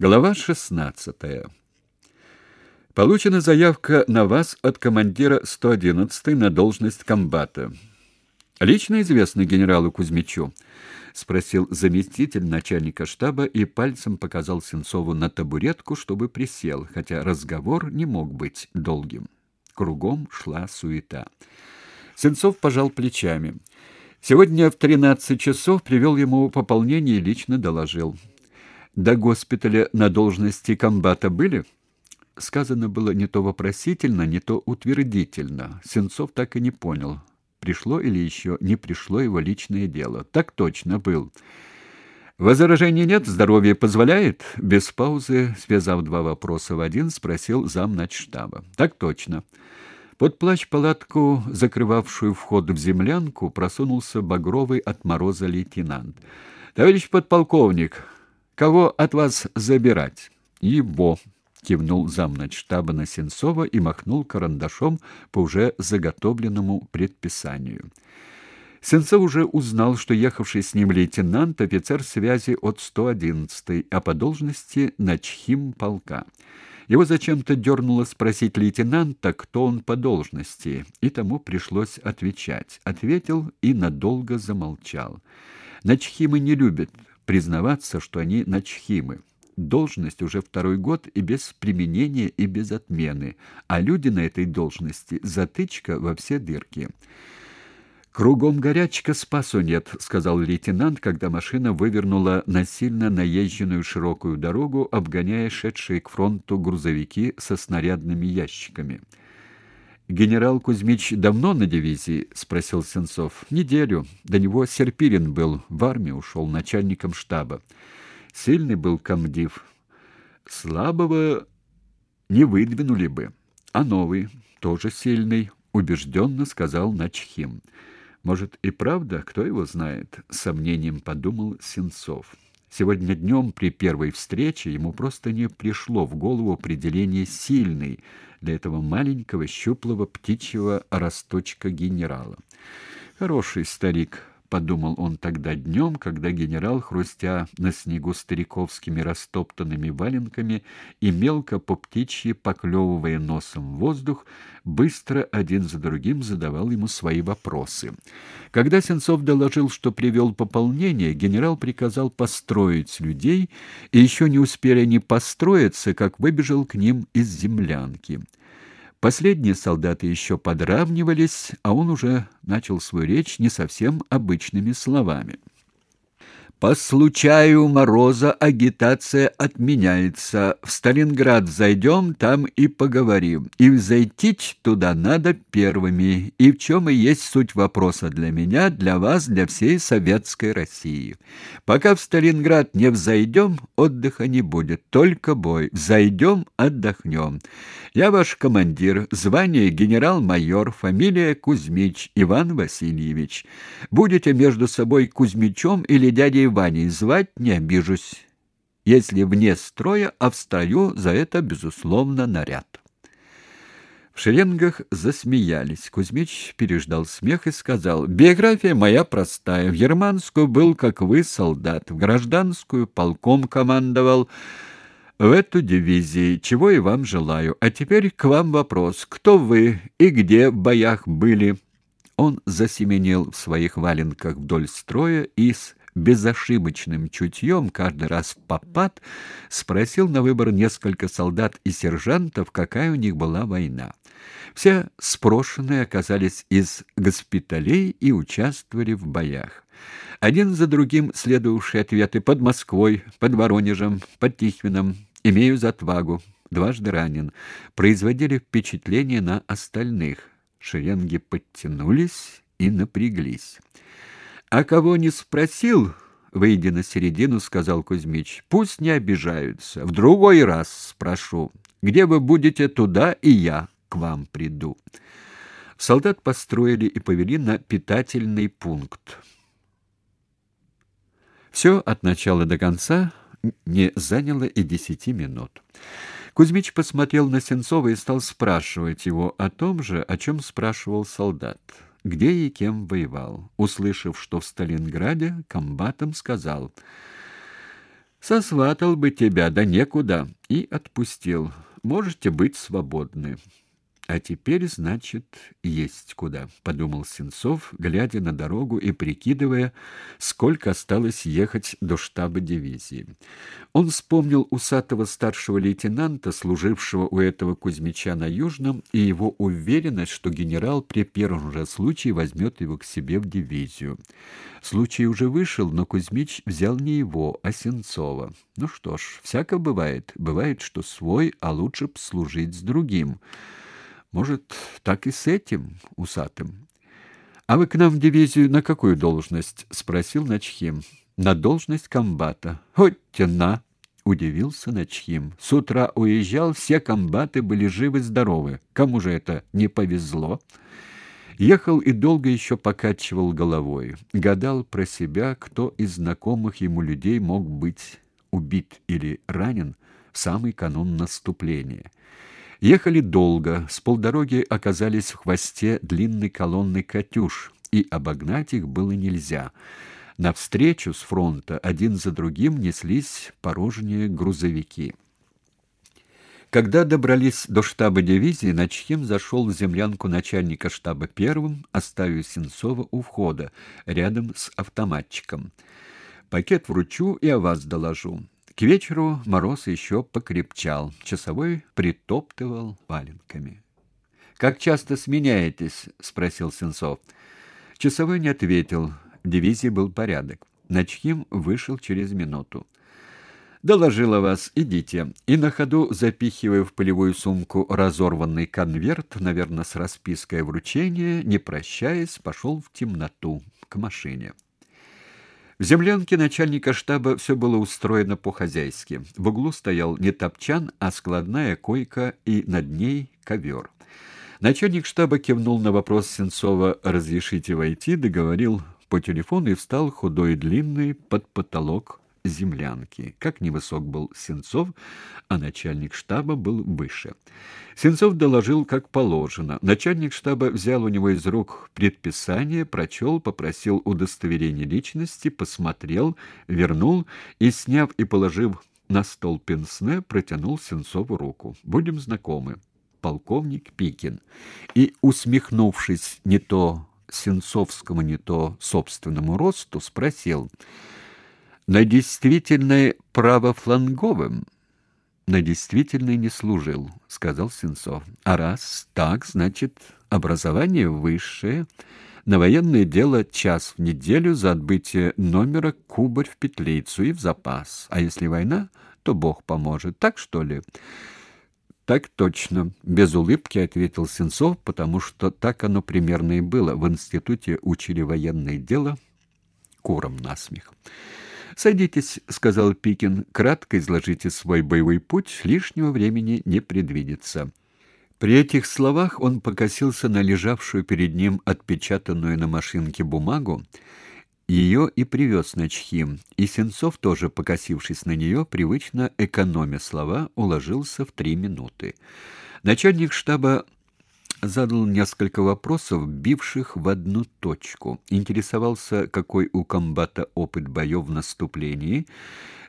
Глава 16. Получена заявка на вас от командира 111 на должность комбата. Лично известный генералу Кузьмичу, спросил заместитель начальника штаба и пальцем показал Сенцову на табуретку, чтобы присел, хотя разговор не мог быть долгим. Кругом шла суета. Сенцов пожал плечами. Сегодня в 13 часов привел ему пополнение и лично доложил. До госпиталя на должности комбата были? Сказано было не то вопросительно, не то утвердительно. Сенцов так и не понял, пришло или еще не пришло его личное дело. Так точно был. Возражений нет, здоровье позволяет? Без паузы, связав два вопроса в один, спросил зам начштаба. Так точно. Под плащ-палатку, закрывавшую вход в землянку, просунулся багровый от мороза лейтенант. Товарищ подполковник, Кого от вас забирать? Его, кивнул замначштаба на Сенцова и махнул карандашом по уже заготовленному предписанию. Сенцов уже узнал, что ехавший с ним лейтенант офицер связи от 111-й, а по должности начхим полка. Его зачем-то дернуло спросить лейтенанта, кто он по должности, и тому пришлось отвечать. Ответил и надолго замолчал. Начхимы не любят признаваться, что они начхимы. Должность уже второй год и без применения, и без отмены, а люди на этой должности затычка во все дырки. Кругом горячка, спасу нет, сказал лейтенант, когда машина вывернула на сильно наезженную широкую дорогу, обгоняя шедшие к фронту грузовики со снарядными ящиками. Генерал Кузьмич давно на дивизии, спросил Сенцов. Неделю. До него Серпирин был, в армию ушел начальником штаба. Сильный был комдив. Слабого не выдвинули бы, а новый тоже сильный, убежденно сказал Начхим. Может, и правда, кто его знает, сомнением подумал Сенцов. Сегодня днем при первой встрече ему просто не пришло в голову определение «сильный» для этого маленького щуплого птичьего росточка генерала. Хороший старик, подумал он тогда днем, когда генерал, хрустя на снегу стариковскими растоптанными валенками и мелко по птичьи поклевывая носом воздух, быстро один за другим задавал ему свои вопросы. Когда Сенцов доложил, что привел пополнение, генерал приказал построить людей, и еще не успели они построиться, как выбежал к ним из землянки. Последние солдаты еще подравнивались, а он уже начал свою речь не совсем обычными словами. По случаю мороза агитация отменяется. В Сталинград зайдем, там и поговорим. И взойти туда надо первыми. И в чем и есть суть вопроса для меня, для вас, для всей советской России. Пока в Сталинград не взойдем, отдыха не будет, только бой. Взойдем, отдохнем. Я ваш командир, звание генерал-майор, фамилия Кузьмич Иван Васильевич. Будете между собой Кузьмичом или дядей Ваней звать не обижусь. Если вне строя, а в строю за это, безусловно, наряд. В шеренгах засмеялись. Кузьмич переждал смех и сказал, «Биография моя простая. В германскую был, как вы, солдат. В гражданскую полком командовал. В эту дивизии, чего и вам желаю. А теперь к вам вопрос. Кто вы и где в боях были?» Он засеменил в своих валенках вдоль строя и с безошибочным чутьем каждый раз в попад спросил на выбор несколько солдат и сержантов, какая у них была война. Все спрошенные оказались из госпиталей и участвовали в боях. Один за другим следовавшие ответы под Москвой, под Воронежем, под Тихвином, имею затвагу, дважды ранен, производили впечатление на остальных. Шеренги подтянулись и напряглись. А кого не спросил, выйдя на середину, сказал Кузьмич. Пусть не обижаются. В другой раз спрошу. Где вы будете, туда и я к вам приду. Солдат построили и повели на питательный пункт. Все от начала до конца не заняло и десяти минут. Кузьмич посмотрел на Сенцова и стал спрашивать его о том же, о чем спрашивал солдат где и кем воевал. Услышав, что в Сталинграде, комбатом сказал: Сосватал бы тебя, да некуда, и отпустил. Можете быть свободны. А теперь, значит, есть куда, подумал Сенцов, глядя на дорогу и прикидывая, сколько осталось ехать до штаба дивизии. Он вспомнил усатого старшего лейтенанта, служившего у этого Кузьмича на Южном, и его уверенность, что генерал при первом же случае возьмет его к себе в дивизию. Случай уже вышел, но Кузьмич взял не его, а Сенцова. Ну что ж, всяко бывает. Бывает, что свой, а лучше б служить с другим. Может, так и с этим усатым. А вы к нам в дивизию на какую должность? спросил Начхим. На должность комбата. Хоть на, удивился Начхим. С утра уезжал, все комбаты были живы здоровы. Кому же это не повезло? Ехал и долго еще покачивал головой, гадал про себя, кто из знакомых ему людей мог быть убит или ранен в самый канун наступления. Ехали долго, с полдороги оказались в хвосте длинной колонны «Катюш», и обогнать их было нельзя. Навстречу с фронта один за другим неслись порожние грузовики. Когда добрались до штаба дивизии, Начхим зашел в землянку начальника штаба первым, оставив Сенцова у входа, рядом с автоматчиком. «Пакет вручу и о вас доложу. К вечеру мороз еще покрепчал. Часовой притоптывал валенками. «Как часто сменяетесь?» — спросил Сенцов. Часовой не ответил. В дивизии был порядок. Начхим вышел через минуту. «Доложила вас, идите». И на ходу, запихивая в полевую сумку разорванный конверт, наверное, с распиской вручения, не прощаясь, пошел в темноту к машине. В землянке начальника штаба все было устроено по-хозяйски. В углу стоял не топчан, а складная койка и над ней ковер. Начальник штаба кивнул на вопрос Сенцова «разрешите войти», договорил по телефону и встал худой и длинный под потолок землянки. Как невысок был Сенцов, а начальник штаба был выше. Сенцов доложил, как положено. Начальник штаба взял у него из рук предписание, прочел, попросил удостоверения личности, посмотрел, вернул и, сняв и положив на стол пенсне, протянул Сенцову руку. «Будем знакомы. Полковник Пикин». И, усмехнувшись не то Сенцовскому, не то собственному росту, спросил — на действительной правофланговым на действительной не служил, сказал Сенцов. А раз так, значит, образование высшее, на военное дело час в неделю за отбытие номера кубарь в петлицу и в запас. А если война, то Бог поможет. Так что ли? Так точно, без улыбки ответил Сенцов, потому что так оно примерно и было. В институте учили военное дело куром насмех. «Садитесь», — сказал Пикин, — «кратко изложите свой боевой путь, лишнего времени не предвидится». При этих словах он покосился на лежавшую перед ним отпечатанную на машинке бумагу, ее и привез на Чхим, и Сенцов, тоже покосившись на нее, привычно экономя слова, уложился в три минуты. Начальник штаба задал несколько вопросов, бивших в одну точку. Интересовался, какой у комбата опыт боев в наступлении.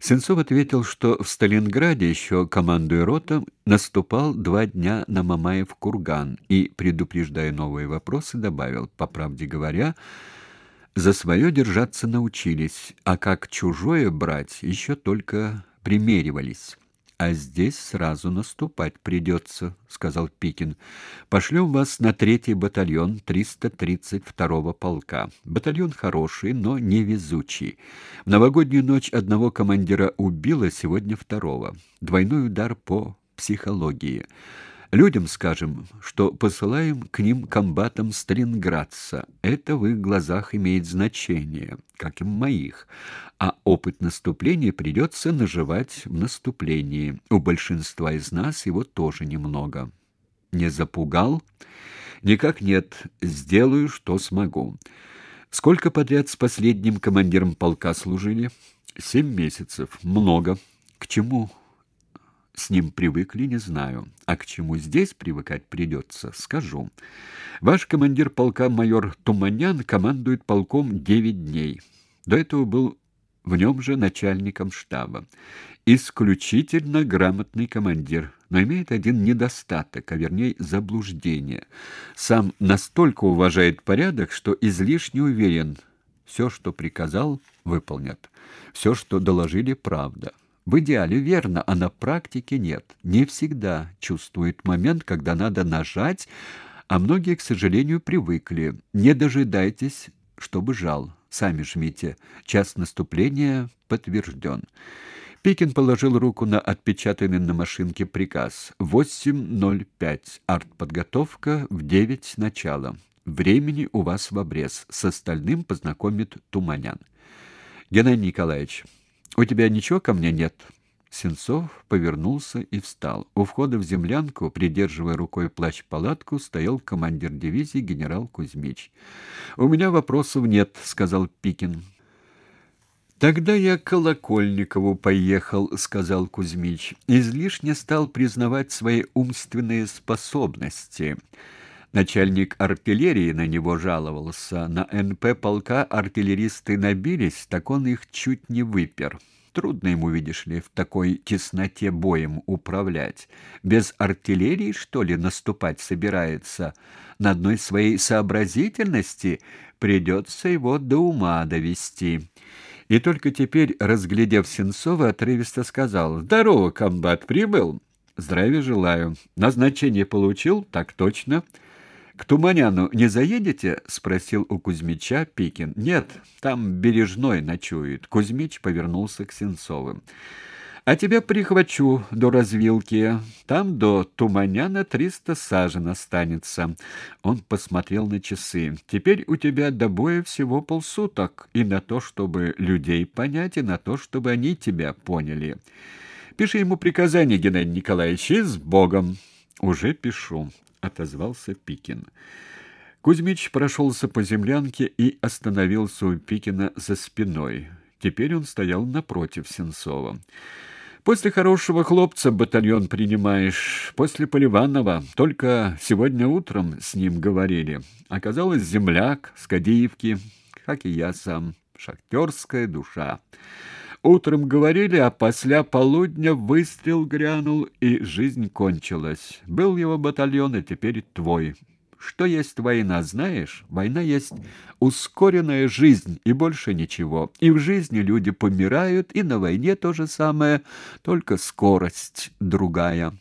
Сенцов ответил, что в Сталинграде еще командуя ротом наступал два дня на Мамаев курган и, предупреждая новые вопросы, добавил, по правде говоря, за свое держаться научились, а как чужое брать еще только примеривались. А здесь сразу наступать придется», — сказал Пикин. Пошлем вас на третий батальон 332-го полка. Батальон хороший, но невезучий. В новогоднюю ночь одного командира убило, сегодня второго. Двойной удар по психологии. Людям скажем, что посылаем к ним комбатам Сталинградца. Это в их глазах имеет значение, как и в моих. А опыт наступления придется наживать в наступлении. У большинства из нас его тоже немного. Не запугал? Никак нет. Сделаю, что смогу. Сколько подряд с последним командиром полка служили? Семь месяцев. Много. К чему с ним привыкли, не знаю. А к чему здесь привыкать придется, скажу. Ваш командир полка майор Туманян командует полком девять дней. До этого был в нем же начальником штаба. Исключительно грамотный командир, но имеет один недостаток, а вернее заблуждение. Сам настолько уважает порядок, что излишне уверен, все, что приказал, выполнят. Все, что доложили, правда. В идеале верно, а на практике нет. Не всегда чувствует момент, когда надо нажать, а многие, к сожалению, привыкли. Не дожидайтесь, чтобы жал. Сами жмите. Час наступления подтвержден. Пикин положил руку на отпечатанный на машинке приказ. 8.05. Артподготовка в 9 начала. Времени у вас в обрез. С остальным познакомит Туманян. Геннадий Николаевич, у тебя ничего ко мне нет? Сенцов повернулся и встал. У входа в землянку, придерживая рукой плащ-палатку, стоял командир дивизии генерал Кузьмич. «У меня вопросов нет», — сказал Пикин. «Тогда я к Колокольникову поехал», — сказал Кузьмич. «Излишне стал признавать свои умственные способности». Начальник артиллерии на него жаловался. На НП полка артиллеристы набились, так он их чуть не выпер. Трудно ему, видишь ли, в такой тесноте боем управлять. Без артиллерии, что ли, наступать собирается? На одной своей сообразительности придется его до ума довести. И только теперь, разглядев Сенцова, отрывисто сказал «Здорово, комбат, прибыл?» «Здравия желаю. Назначение получил?» «Так точно». «К Туманяну не заедете?» — спросил у Кузьмича Пикин. «Нет, там Бережной ночует». Кузьмич повернулся к Сенцовым. «А тебя прихвачу до развилки. Там до Туманяна триста сажен останется». Он посмотрел на часы. «Теперь у тебя до боя всего полсуток, и на то, чтобы людей понять, и на то, чтобы они тебя поняли. Пиши ему приказание, Геннадий Николаевич, с Богом». «Уже пишу». — отозвался Пикин. Кузьмич прошелся по землянке и остановился у Пикина за спиной. Теперь он стоял напротив Сенцова. «После хорошего хлопца батальон принимаешь, после Поливанова. Только сегодня утром с ним говорили. Оказалось, земляк с Кадиевки, как и я сам, шахтерская душа». Утром говорили, а после полудня выстрел грянул, и жизнь кончилась. Был его батальон, и теперь твой. Что есть война, знаешь? Война есть ускоренная жизнь, и больше ничего. И в жизни люди помирают, и на войне то же самое, только скорость другая.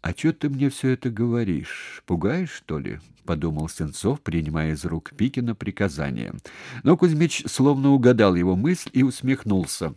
«А что ты мне все это говоришь? Пугаешь, что ли?» — подумал Сенцов, принимая из рук Пикина приказание. Но Кузьмич словно угадал его мысль и усмехнулся.